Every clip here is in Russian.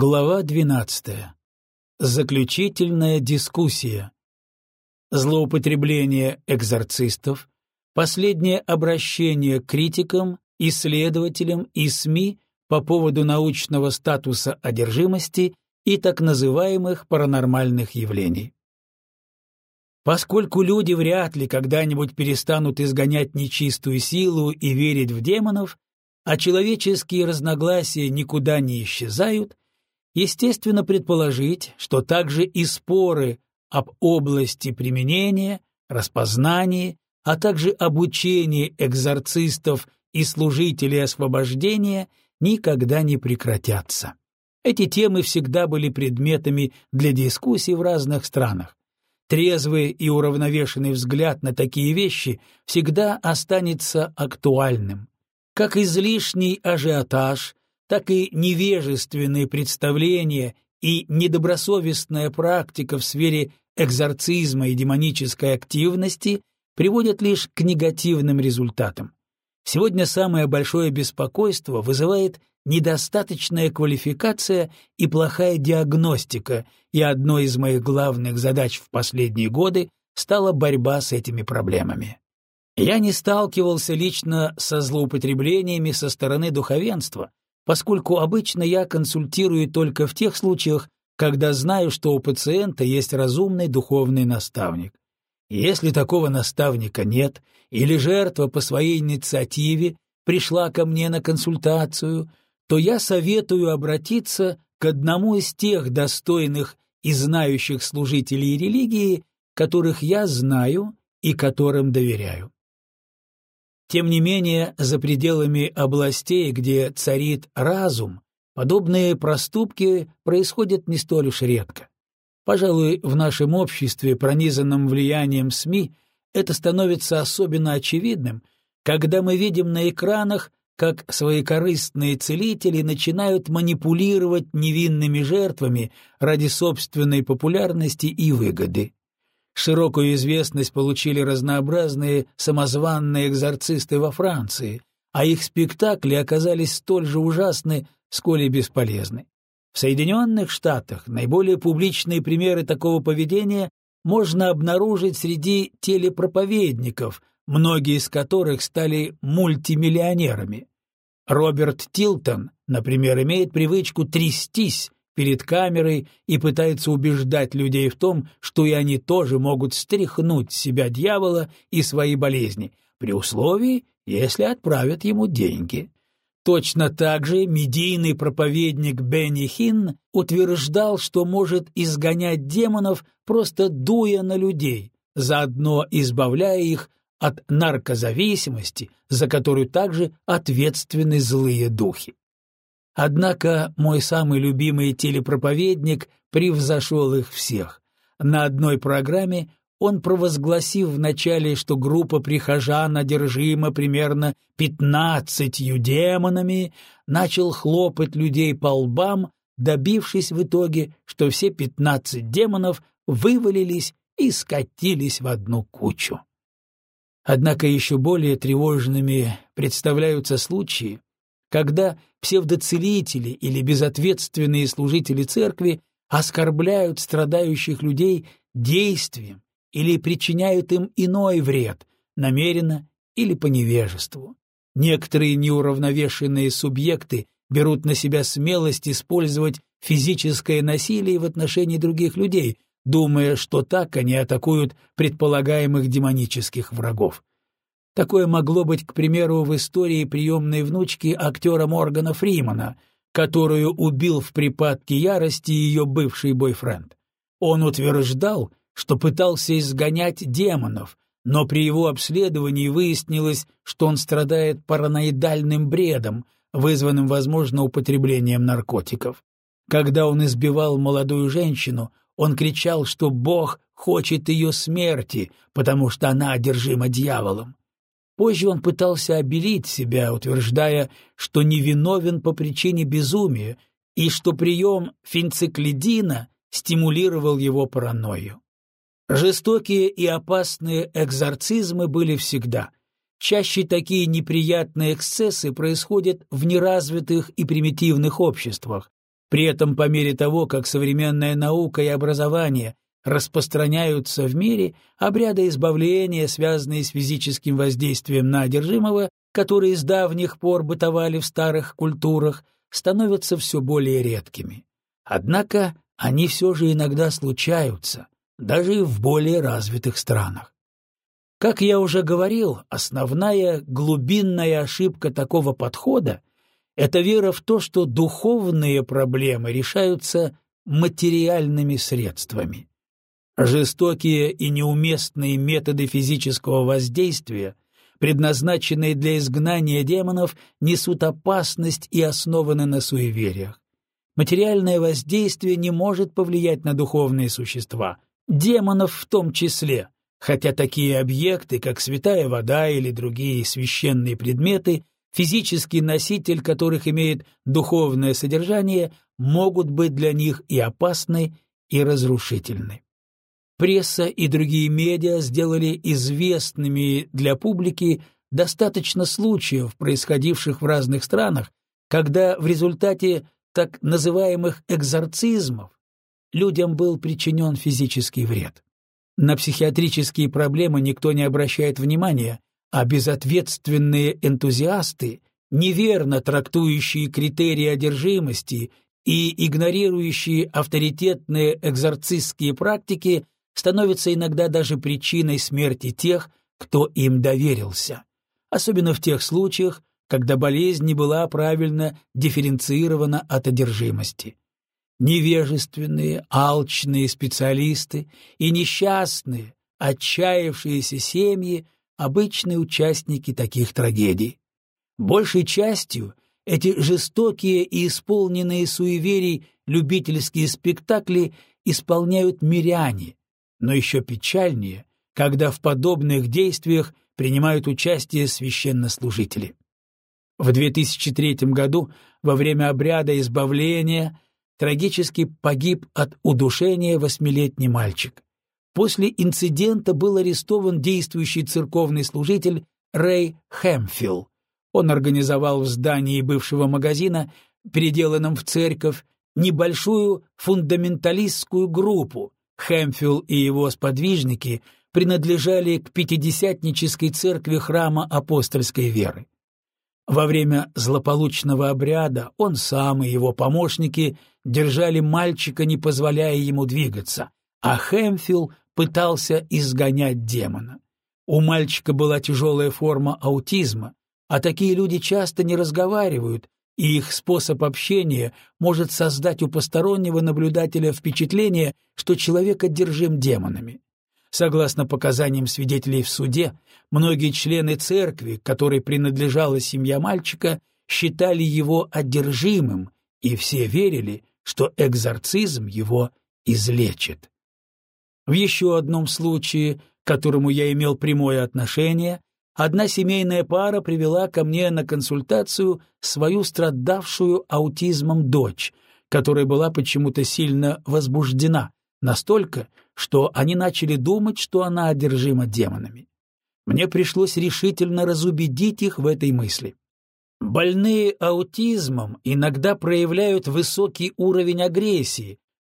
Глава 12. Заключительная дискуссия. Злоупотребление экзорцистов, последнее обращение к критикам, исследователям и СМИ по поводу научного статуса одержимости и так называемых паранормальных явлений. Поскольку люди вряд ли когда-нибудь перестанут изгонять нечистую силу и верить в демонов, а человеческие разногласия никуда не исчезают, естественно предположить, что также и споры об области применения, распознании, а также обучении экзорцистов и служителей освобождения никогда не прекратятся. Эти темы всегда были предметами для дискуссий в разных странах. Трезвый и уравновешенный взгляд на такие вещи всегда останется актуальным. Как излишний ажиотаж так и невежественные представления и недобросовестная практика в сфере экзорцизма и демонической активности приводят лишь к негативным результатам. Сегодня самое большое беспокойство вызывает недостаточная квалификация и плохая диагностика, и одной из моих главных задач в последние годы стала борьба с этими проблемами. Я не сталкивался лично со злоупотреблениями со стороны духовенства, поскольку обычно я консультирую только в тех случаях, когда знаю, что у пациента есть разумный духовный наставник. Если такого наставника нет, или жертва по своей инициативе пришла ко мне на консультацию, то я советую обратиться к одному из тех достойных и знающих служителей религии, которых я знаю и которым доверяю. Тем не менее, за пределами областей, где царит разум, подобные проступки происходят не столь уж редко. Пожалуй, в нашем обществе, пронизанном влиянием СМИ, это становится особенно очевидным, когда мы видим на экранах, как своекорыстные целители начинают манипулировать невинными жертвами ради собственной популярности и выгоды. Широкую известность получили разнообразные самозванные экзорцисты во Франции, а их спектакли оказались столь же ужасны, сколь и бесполезны. В Соединенных Штатах наиболее публичные примеры такого поведения можно обнаружить среди телепроповедников, многие из которых стали мультимиллионерами. Роберт Тилтон, например, имеет привычку трястись, перед камерой и пытается убеждать людей в том, что и они тоже могут стряхнуть с себя дьявола и свои болезни, при условии, если отправят ему деньги. Точно так же медийный проповедник Бенни Хин утверждал, что может изгонять демонов, просто дуя на людей, заодно избавляя их от наркозависимости, за которую также ответственны злые духи. Однако мой самый любимый телепроповедник превзошел их всех. На одной программе он провозгласив вначале, что группа прихожан одержима примерно пятнадцатью демонами, начал хлопать людей по лбам, добившись в итоге, что все пятнадцать демонов вывалились и скатились в одну кучу. Однако еще более тревожными представляются случаи, когда псевдоцелители или безответственные служители церкви оскорбляют страдающих людей действием или причиняют им иной вред, намеренно или по невежеству. Некоторые неуравновешенные субъекты берут на себя смелость использовать физическое насилие в отношении других людей, думая, что так они атакуют предполагаемых демонических врагов. Такое могло быть, к примеру, в истории приемной внучки актера Моргана Фримана, которую убил в припадке ярости ее бывший бойфренд. Он утверждал, что пытался изгонять демонов, но при его обследовании выяснилось, что он страдает параноидальным бредом, вызванным, возможно, употреблением наркотиков. Когда он избивал молодую женщину, он кричал, что Бог хочет ее смерти, потому что она одержима дьяволом. Позже он пытался обелить себя, утверждая, что невиновен по причине безумия и что прием фенциклидина стимулировал его паранойю. Жестокие и опасные экзорцизмы были всегда. Чаще такие неприятные эксцессы происходят в неразвитых и примитивных обществах, При этом по мере того, как современная наука и образование распространяются в мире, обряды избавления, связанные с физическим воздействием на одержимого, которые с давних пор бытовали в старых культурах, становятся все более редкими. Однако они все же иногда случаются, даже в более развитых странах. Как я уже говорил, основная глубинная ошибка такого подхода — это вера в то, что духовные проблемы решаются материальными средствами. Жестокие и неуместные методы физического воздействия, предназначенные для изгнания демонов, несут опасность и основаны на суевериях. Материальное воздействие не может повлиять на духовные существа, демонов в том числе, хотя такие объекты, как святая вода или другие священные предметы, физический носитель которых имеет духовное содержание, могут быть для них и опасны, и разрушительны. Пресса и другие медиа сделали известными для публики достаточно случаев, происходивших в разных странах, когда в результате так называемых экзорцизмов людям был причинен физический вред. На психиатрические проблемы никто не обращает внимания, а безответственные энтузиасты, неверно трактующие критерии одержимости и игнорирующие авторитетные экзорцистские практики, становятся иногда даже причиной смерти тех, кто им доверился, особенно в тех случаях, когда болезнь не была правильно дифференцирована от одержимости невежественные, алчные специалисты и несчастные, отчаявшиеся семьи — обычные участники таких трагедий. Большей частью эти жестокие и исполненные суеверий любительские спектакли исполняют миряне, но еще печальнее, когда в подобных действиях принимают участие священнослужители. В 2003 году во время обряда избавления трагически погиб от удушения восьмилетний мальчик. После инцидента был арестован действующий церковный служитель Рэй Хэмфилл. Он организовал в здании бывшего магазина, переделанном в церковь, небольшую фундаменталистскую группу. Хэмфилл и его сподвижники принадлежали к пятидесятнической церкви храма апостольской веры. Во время злополучного обряда он сам и его помощники держали мальчика, не позволяя ему двигаться, а Хэмфилл пытался изгонять демона. У мальчика была тяжелая форма аутизма, а такие люди часто не разговаривают, и их способ общения может создать у постороннего наблюдателя впечатление, что человек одержим демонами. Согласно показаниям свидетелей в суде, многие члены церкви, которой принадлежала семья мальчика, считали его одержимым, и все верили, что экзорцизм его излечит. В еще одном случае, к которому я имел прямое отношение, одна семейная пара привела ко мне на консультацию свою страдавшую аутизмом дочь, которая была почему-то сильно возбуждена, настолько, что они начали думать, что она одержима демонами. Мне пришлось решительно разубедить их в этой мысли. Больные аутизмом иногда проявляют высокий уровень агрессии,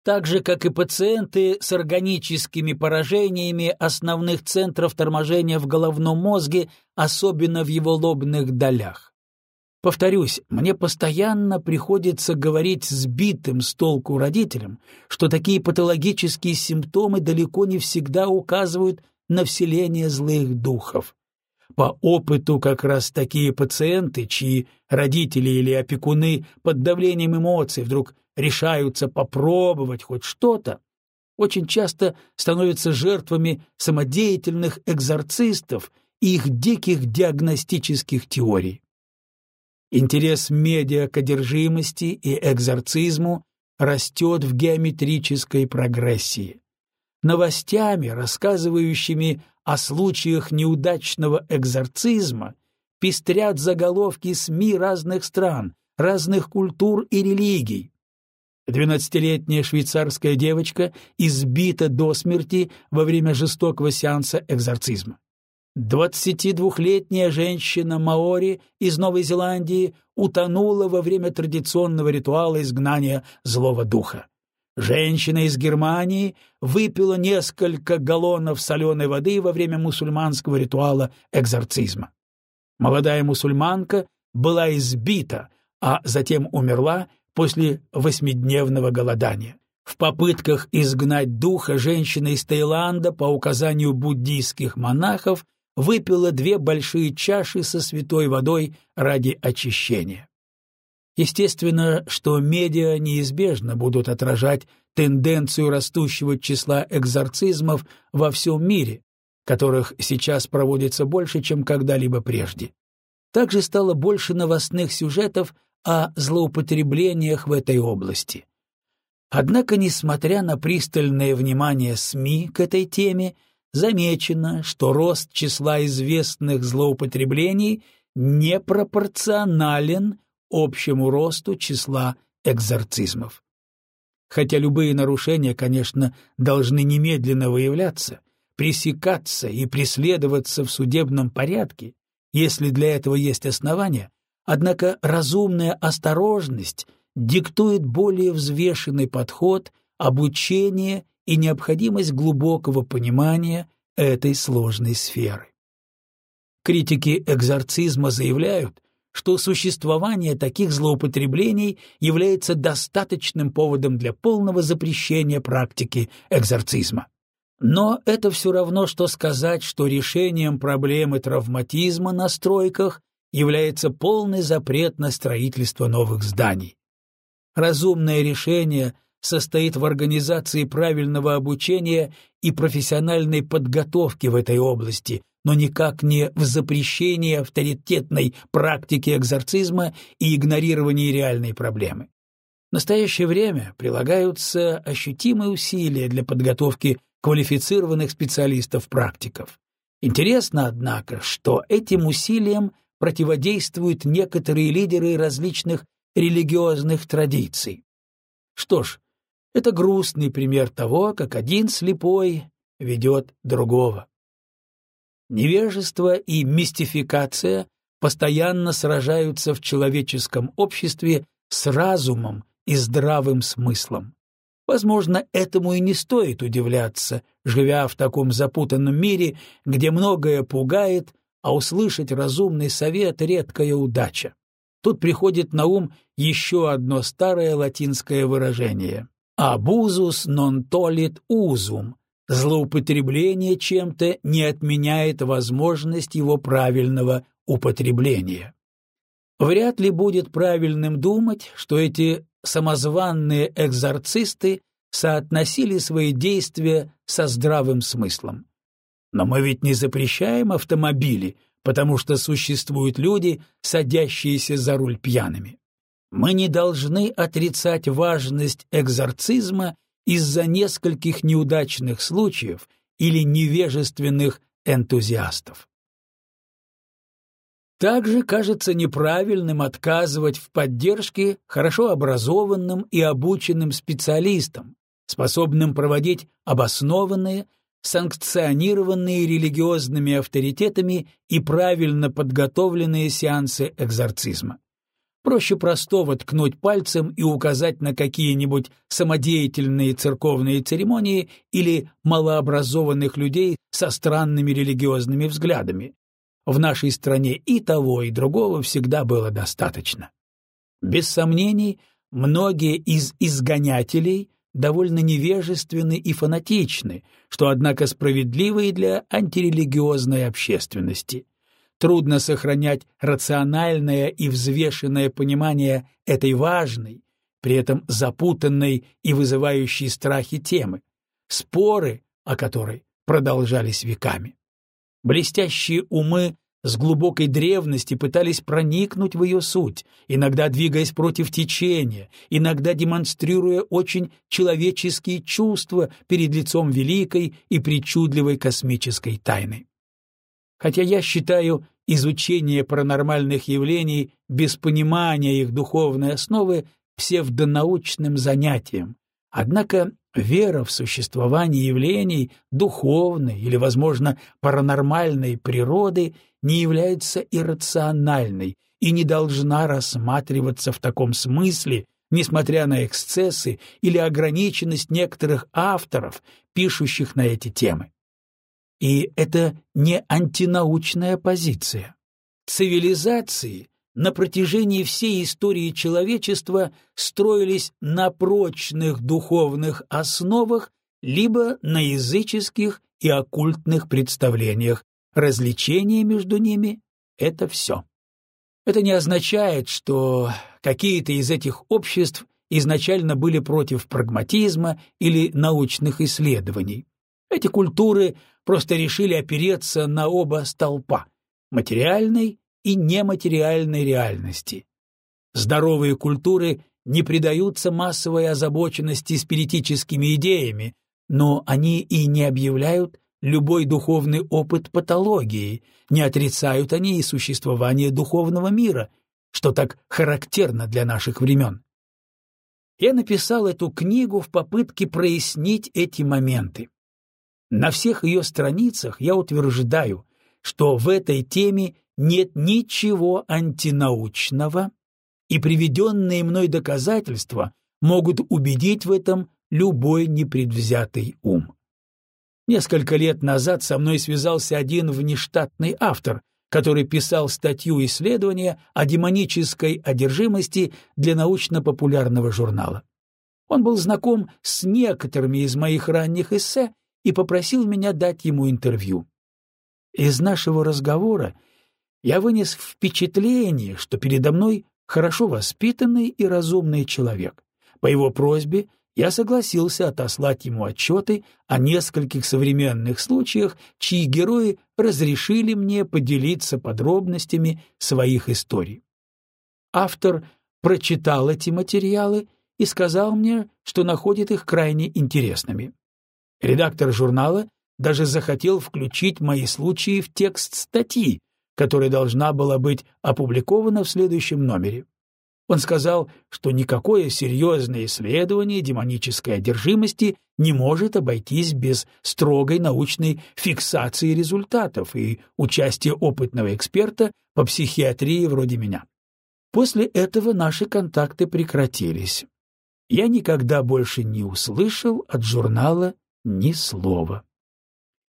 так же, как и пациенты с органическими поражениями основных центров торможения в головном мозге, особенно в его лобных долях. Повторюсь, мне постоянно приходится говорить сбитым с толку родителям, что такие патологические симптомы далеко не всегда указывают на вселение злых духов. По опыту как раз такие пациенты, чьи родители или опекуны под давлением эмоций вдруг решаются попробовать хоть что-то, очень часто становятся жертвами самодеятельных экзорцистов и их диких диагностических теорий. Интерес медиа к одержимости и экзорцизму растет в геометрической прогрессии. Новостями, рассказывающими о случаях неудачного экзорцизма, пестрят заголовки СМИ разных стран, разных культур и религий. Двенадцатилетняя швейцарская девочка избита до смерти во время жестокого сеанса экзорцизма. 22-летняя женщина Маори из Новой Зеландии утонула во время традиционного ритуала изгнания злого духа. Женщина из Германии выпила несколько галлонов соленой воды во время мусульманского ритуала экзорцизма. Молодая мусульманка была избита, а затем умерла после восьмидневного голодания. В попытках изгнать духа женщина из Таиланда по указанию буддийских монахов выпила две большие чаши со святой водой ради очищения. Естественно, что медиа неизбежно будут отражать тенденцию растущего числа экзорцизмов во всем мире, которых сейчас проводится больше, чем когда-либо прежде. Также стало больше новостных сюжетов о злоупотреблениях в этой области. Однако, несмотря на пристальное внимание СМИ к этой теме, замечено, что рост числа известных злоупотреблений непропорционален общему росту числа экзорцизмов. Хотя любые нарушения, конечно, должны немедленно выявляться, пресекаться и преследоваться в судебном порядке, если для этого есть основания, однако разумная осторожность диктует более взвешенный подход, обучение и необходимость глубокого понимания этой сложной сферы. Критики экзорцизма заявляют, что существование таких злоупотреблений является достаточным поводом для полного запрещения практики экзорцизма. Но это все равно, что сказать, что решением проблемы травматизма на стройках является полный запрет на строительство новых зданий. Разумное решение состоит в организации правильного обучения и профессиональной подготовки в этой области, но никак не в запрещении авторитетной практики экзорцизма и игнорировании реальной проблемы. В настоящее время прилагаются ощутимые усилия для подготовки квалифицированных специалистов-практиков. Интересно, однако, что этим усилиям противодействуют некоторые лидеры различных религиозных традиций. Что ж, это грустный пример того, как один слепой ведет другого. Невежество и мистификация постоянно сражаются в человеческом обществе с разумом и здравым смыслом. Возможно, этому и не стоит удивляться, живя в таком запутанном мире, где многое пугает, а услышать разумный совет — редкая удача. Тут приходит на ум еще одно старое латинское выражение «абузус non tolit usum» — злоупотребление чем-то не отменяет возможность его правильного употребления. Вряд ли будет правильным думать, что эти самозванные экзорцисты соотносили свои действия со здравым смыслом. Но мы ведь не запрещаем автомобили, потому что существуют люди, садящиеся за руль пьяными. Мы не должны отрицать важность экзорцизма из-за нескольких неудачных случаев или невежественных энтузиастов. Также кажется неправильным отказывать в поддержке хорошо образованным и обученным специалистам, способным проводить обоснованные, санкционированные религиозными авторитетами и правильно подготовленные сеансы экзорцизма. Проще простого ткнуть пальцем и указать на какие-нибудь самодеятельные церковные церемонии или малообразованных людей со странными религиозными взглядами, в нашей стране и того, и другого всегда было достаточно. Без сомнений, многие из изгонятелей довольно невежественны и фанатичны, что, однако, справедливо и для антирелигиозной общественности. Трудно сохранять рациональное и взвешенное понимание этой важной, при этом запутанной и вызывающей страхи темы, споры о которой продолжались веками. Блестящие умы с глубокой древности пытались проникнуть в ее суть, иногда двигаясь против течения, иногда демонстрируя очень человеческие чувства перед лицом великой и причудливой космической тайны. Хотя я считаю изучение паранормальных явлений без понимания их духовной основы псевдонаучным занятием, однако вера в существование явлений духовной или, возможно, паранормальной природы не является иррациональной и не должна рассматриваться в таком смысле, несмотря на эксцессы или ограниченность некоторых авторов, пишущих на эти темы. И это не антинаучная позиция. Цивилизации на протяжении всей истории человечества строились на прочных духовных основах либо на языческих и оккультных представлениях. Развлечение между ними — это все. Это не означает, что какие-то из этих обществ изначально были против прагматизма или научных исследований. Эти культуры просто решили опереться на оба столпа — материальной и нематериальной реальности. Здоровые культуры не предаются массовой озабоченности спиритическими идеями, но они и не объявляют любой духовный опыт патологией, не отрицают они и существование духовного мира, что так характерно для наших времен. Я написал эту книгу в попытке прояснить эти моменты. На всех ее страницах я утверждаю, что в этой теме нет ничего антинаучного, и приведенные мной доказательства могут убедить в этом любой непредвзятый ум. Несколько лет назад со мной связался один внештатный автор, который писал статью исследования о демонической одержимости для научно-популярного журнала. Он был знаком с некоторыми из моих ранних эссе и попросил меня дать ему интервью. Из нашего разговора я вынес впечатление, что передо мной хорошо воспитанный и разумный человек. По его просьбе я согласился отослать ему отчеты о нескольких современных случаях, чьи герои разрешили мне поделиться подробностями своих историй. Автор прочитал эти материалы и сказал мне, что находит их крайне интересными. Редактор журнала даже захотел включить мои случаи в текст статьи, которая должна была быть опубликована в следующем номере. Он сказал, что никакое серьезное исследование демонической одержимости не может обойтись без строгой научной фиксации результатов и участия опытного эксперта по психиатрии вроде меня. После этого наши контакты прекратились. Я никогда больше не услышал от журнала ни слова.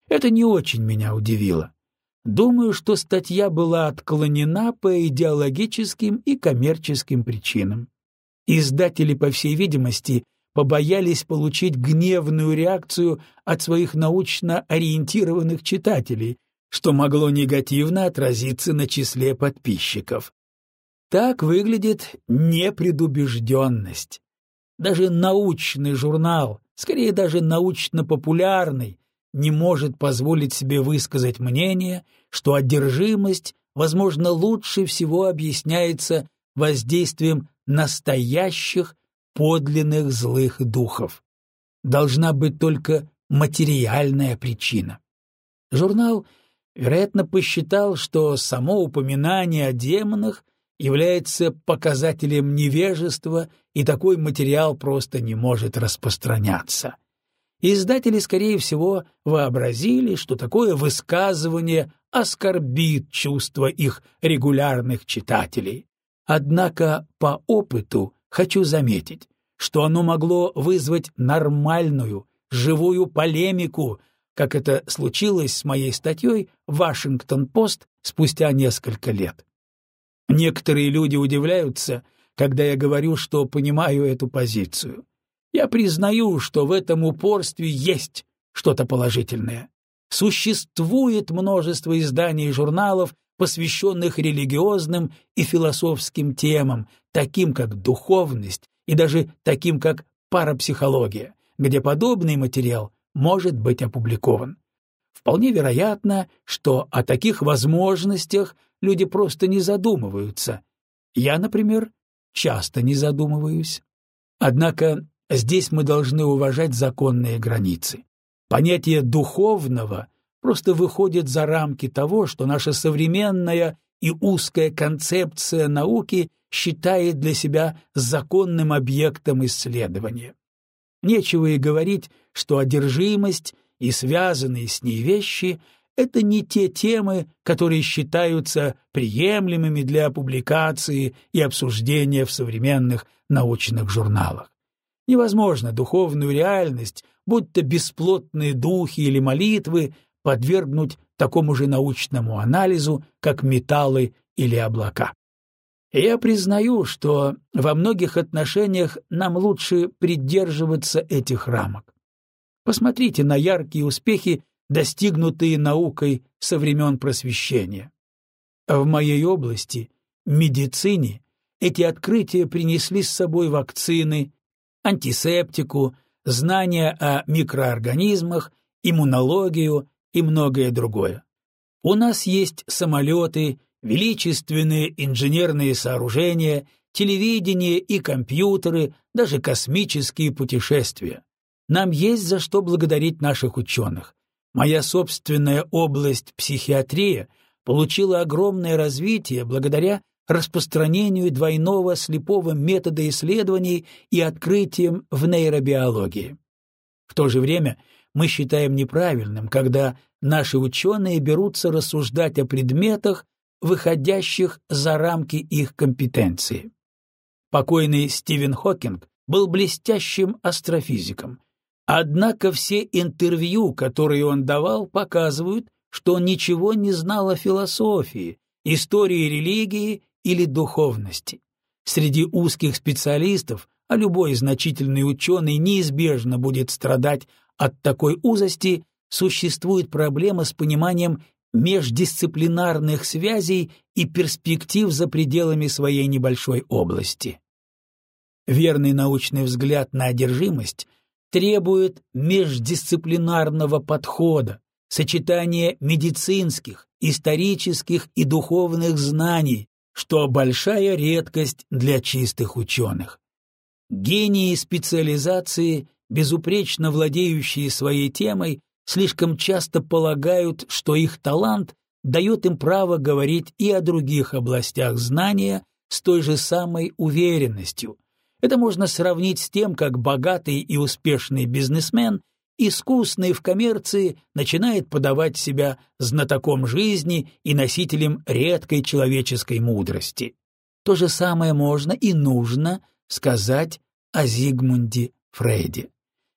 Это не очень меня удивило. Думаю, что статья была отклонена по идеологическим и коммерческим причинам. Издатели, по всей видимости, побоялись получить гневную реакцию от своих научно ориентированных читателей, что могло негативно отразиться на числе подписчиков. Так выглядит непредубежденность. Даже научный журнал, скорее даже научно-популярный, не может позволить себе высказать мнение, что одержимость, возможно, лучше всего объясняется воздействием настоящих подлинных злых духов. Должна быть только материальная причина. Журнал, вероятно, посчитал, что само упоминание о демонах является показателем невежества, и такой материал просто не может распространяться. Издатели, скорее всего, вообразили, что такое высказывание оскорбит чувства их регулярных читателей. Однако по опыту хочу заметить, что оно могло вызвать нормальную, живую полемику, как это случилось с моей статьей «Вашингтон-Пост» спустя несколько лет. Некоторые люди удивляются, когда я говорю, что понимаю эту позицию. Я признаю, что в этом упорстве есть что-то положительное. Существует множество изданий и журналов, посвященных религиозным и философским темам, таким как духовность и даже таким как парапсихология, где подобный материал может быть опубликован. Вполне вероятно, что о таких возможностях люди просто не задумываются. Я, например, часто не задумываюсь. Однако Здесь мы должны уважать законные границы. Понятие «духовного» просто выходит за рамки того, что наша современная и узкая концепция науки считает для себя законным объектом исследования. Нечего и говорить, что одержимость и связанные с ней вещи — это не те темы, которые считаются приемлемыми для публикации и обсуждения в современных научных журналах. Невозможно духовную реальность, будь то бесплотные духи или молитвы, подвергнуть такому же научному анализу, как металлы или облака. Я признаю, что во многих отношениях нам лучше придерживаться этих рамок. Посмотрите на яркие успехи, достигнутые наукой со времен просвещения. В моей области, медицине, эти открытия принесли с собой вакцины, антисептику, знания о микроорганизмах, иммунологию и многое другое. У нас есть самолеты, величественные инженерные сооружения, телевидение и компьютеры, даже космические путешествия. Нам есть за что благодарить наших ученых. Моя собственная область психиатрия получила огромное развитие благодаря распространению двойного слепого метода исследований и открытиям в нейробиологии. В то же время мы считаем неправильным, когда наши ученые берутся рассуждать о предметах, выходящих за рамки их компетенции. Покойный Стивен Хокинг был блестящим астрофизиком, Однако все интервью, которые он давал, показывают, что он ничего не знал о философии, истории религии или духовности. Среди узких специалистов, а любой значительный ученый неизбежно будет страдать от такой узости, существует проблема с пониманием междисциплинарных связей и перспектив за пределами своей небольшой области. Верный научный взгляд на одержимость — требует междисциплинарного подхода, сочетания медицинских, исторических и духовных знаний, что большая редкость для чистых ученых. Гении специализации, безупречно владеющие своей темой, слишком часто полагают, что их талант дает им право говорить и о других областях знания с той же самой уверенностью – это можно сравнить с тем, как богатый и успешный бизнесмен, искусный в коммерции, начинает подавать себя знатоком жизни и носителем редкой человеческой мудрости. То же самое можно и нужно сказать о Зигмунде Фрейде.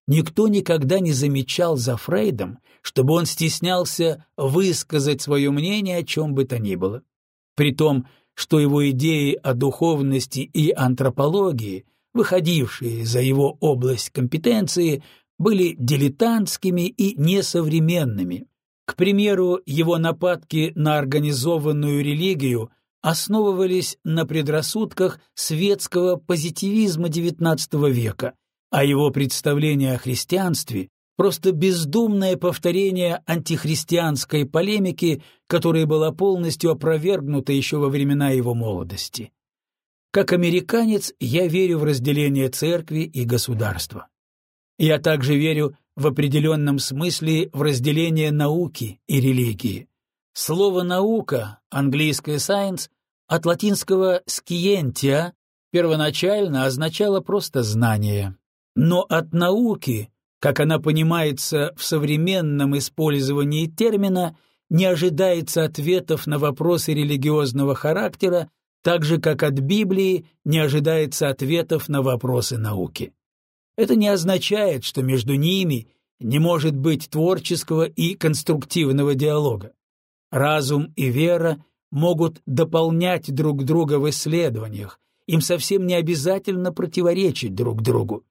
Никто никогда не замечал за Фрейдом, чтобы он стеснялся высказать свое мнение о чем бы то ни было. При том, что его идеи о духовности и антропологии выходившие за его область компетенции, были дилетантскими и несовременными. К примеру, его нападки на организованную религию основывались на предрассудках светского позитивизма XIX века, а его представление о христианстве — просто бездумное повторение антихристианской полемики, которая была полностью опровергнута еще во времена его молодости. Как американец я верю в разделение церкви и государства. Я также верю в определенном смысле в разделение науки и религии. Слово «наука», английское «science», от латинского «scientia» первоначально означало просто «знание». Но от науки, как она понимается в современном использовании термина, не ожидается ответов на вопросы религиозного характера, так же, как от Библии не ожидается ответов на вопросы науки. Это не означает, что между ними не может быть творческого и конструктивного диалога. Разум и вера могут дополнять друг друга в исследованиях, им совсем не обязательно противоречить друг другу.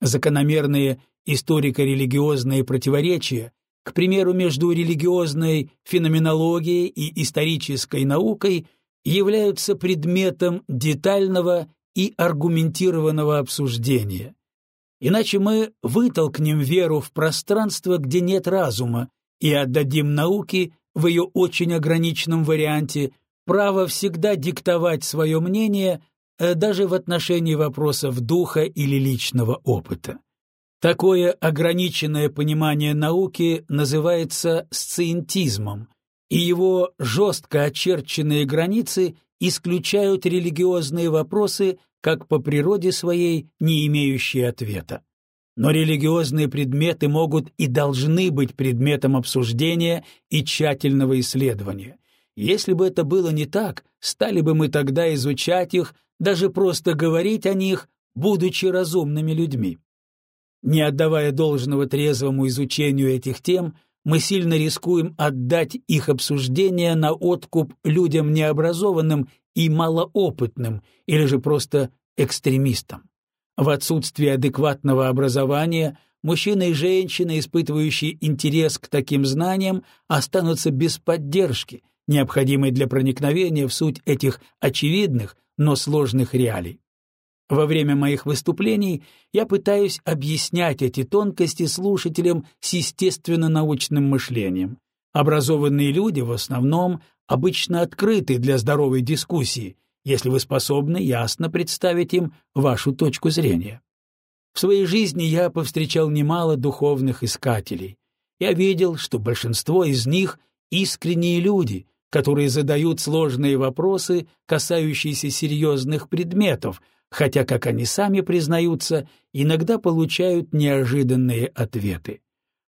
Закономерные историко-религиозные противоречия, к примеру, между религиозной феноменологией и исторической наукой – являются предметом детального и аргументированного обсуждения. Иначе мы вытолкнем веру в пространство, где нет разума, и отдадим науке в ее очень ограниченном варианте право всегда диктовать свое мнение э, даже в отношении вопросов духа или личного опыта. Такое ограниченное понимание науки называется сциентизмом, и его жестко очерченные границы исключают религиозные вопросы как по природе своей не имеющие ответа. но религиозные предметы могут и должны быть предметом обсуждения и тщательного исследования. Если бы это было не так, стали бы мы тогда изучать их, даже просто говорить о них, будучи разумными людьми. Не отдавая должного трезвому изучению этих тем, мы сильно рискуем отдать их обсуждение на откуп людям необразованным и малоопытным, или же просто экстремистам. В отсутствие адекватного образования мужчина и женщина, испытывающие интерес к таким знаниям, останутся без поддержки, необходимой для проникновения в суть этих очевидных, но сложных реалий. Во время моих выступлений я пытаюсь объяснять эти тонкости слушателям с естественно-научным мышлением. Образованные люди в основном обычно открыты для здоровой дискуссии, если вы способны ясно представить им вашу точку зрения. В своей жизни я повстречал немало духовных искателей. Я видел, что большинство из них — искренние люди, которые задают сложные вопросы, касающиеся серьезных предметов, хотя, как они сами признаются, иногда получают неожиданные ответы.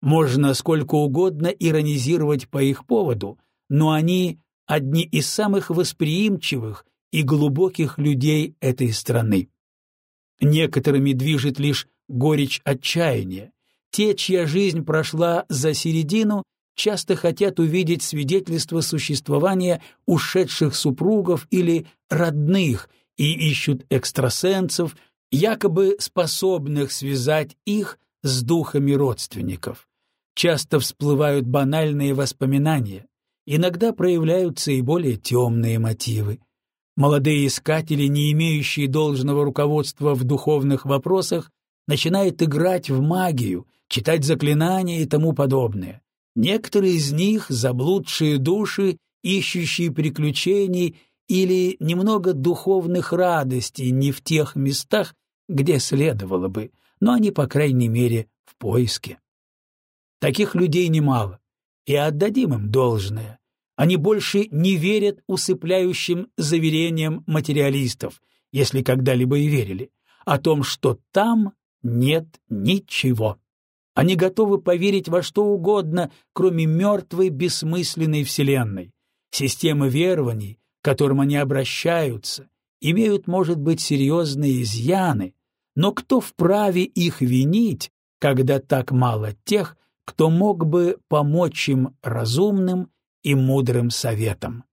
Можно сколько угодно иронизировать по их поводу, но они — одни из самых восприимчивых и глубоких людей этой страны. Некоторыми движет лишь горечь отчаяния. Те, чья жизнь прошла за середину, часто хотят увидеть свидетельство существования ушедших супругов или родных и ищут экстрасенсов, якобы способных связать их с духами родственников. Часто всплывают банальные воспоминания, иногда проявляются и более темные мотивы. Молодые искатели, не имеющие должного руководства в духовных вопросах, начинают играть в магию, читать заклинания и тому подобное. Некоторые из них — заблудшие души, ищущие приключений или немного духовных радостей не в тех местах, где следовало бы, но они, по крайней мере, в поиске. Таких людей немало, и отдадим им должное. Они больше не верят усыпляющим заверениям материалистов, если когда-либо и верили, о том, что там нет ничего. Они готовы поверить во что угодно, кроме мертвой бессмысленной Вселенной. Системы верований, к которым они обращаются, имеют, может быть, серьезные изъяны, но кто вправе их винить, когда так мало тех, кто мог бы помочь им разумным и мудрым советом.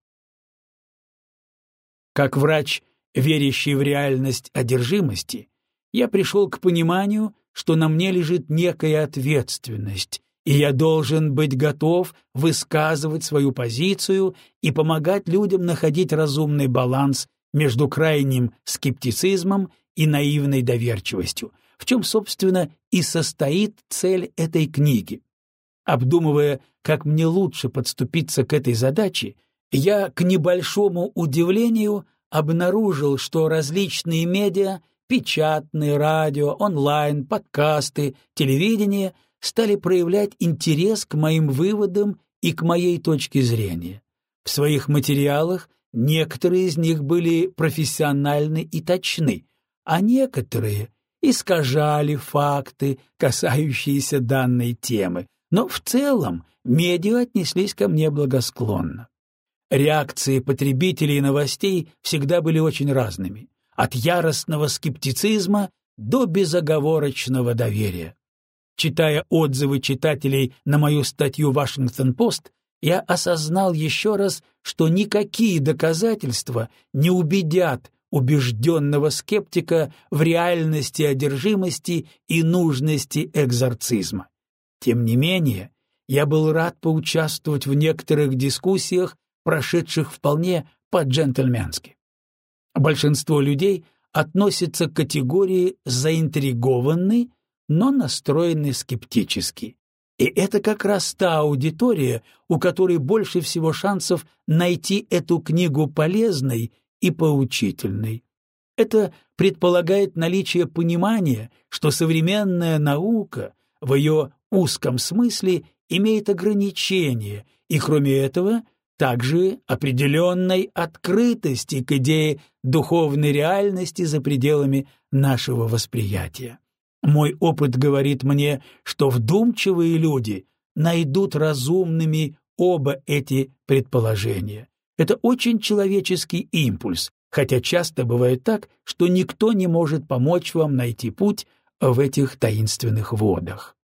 Как врач, верящий в реальность одержимости, я пришел к пониманию, что на мне лежит некая ответственность, и я должен быть готов высказывать свою позицию и помогать людям находить разумный баланс между крайним скептицизмом и наивной доверчивостью, в чем, собственно, и состоит цель этой книги. Обдумывая, как мне лучше подступиться к этой задаче, я, к небольшому удивлению, обнаружил, что различные медиа — печатные, радио, онлайн, подкасты, телевидение — стали проявлять интерес к моим выводам и к моей точке зрения. В своих материалах некоторые из них были профессиональны и точны, а некоторые искажали факты, касающиеся данной темы, но в целом медиа отнеслись ко мне благосклонно. Реакции потребителей новостей всегда были очень разными, от яростного скептицизма до безоговорочного доверия. Читая отзывы читателей на мою статью «Вашингтон-Пост», я осознал еще раз, что никакие доказательства не убедят убежденного скептика в реальности одержимости и нужности экзорцизма. Тем не менее, я был рад поучаствовать в некоторых дискуссиях, прошедших вполне по-джентльменски. Большинство людей относятся к категории «заинтригованный», но настроены скептически. И это как раз та аудитория, у которой больше всего шансов найти эту книгу полезной и поучительной. Это предполагает наличие понимания, что современная наука в ее узком смысле имеет ограничения, и кроме этого также определенной открытости к идее духовной реальности за пределами нашего восприятия. Мой опыт говорит мне, что вдумчивые люди найдут разумными оба эти предположения. Это очень человеческий импульс, хотя часто бывает так, что никто не может помочь вам найти путь в этих таинственных водах.